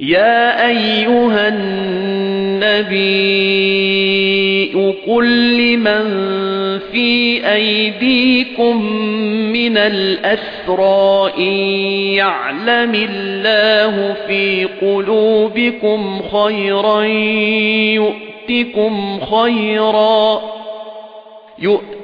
يا أيها النبي قل لمن في أيديكم من الأسرى إن يعلم الله في قلوبكم خيرا يؤتكم خيرا يؤتكم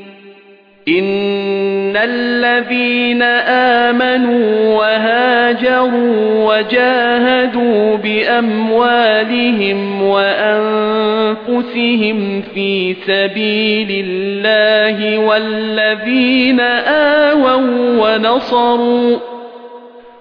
إن الذين آمنوا وهاجروا وجاهدوا بأموالهم وأنفسهم في سبيل الله والذين آووا ونصروا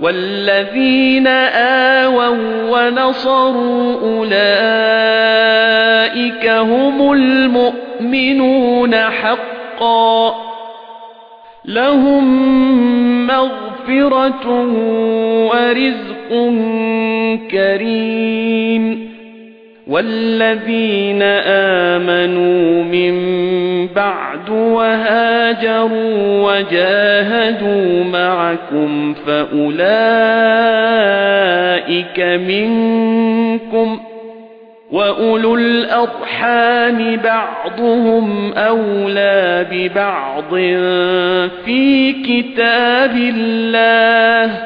والذين آووا ونصروا أولئك هم المؤمنون حقا لهم مغفرة ورزق كريم والذين آمنوا من بعد وهاجروا وجاهدوا معكم فأولئك منكم وَأُولُو الْأَرْحَامِ بَعْضُهُمْ أَوْلَى بِبَعْضٍ فِي كِتَابِ اللَّهِ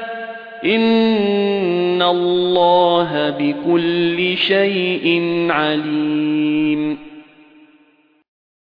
إِنَّ اللَّهَ بِكُلِّ شَيْءٍ عَلِيمٌ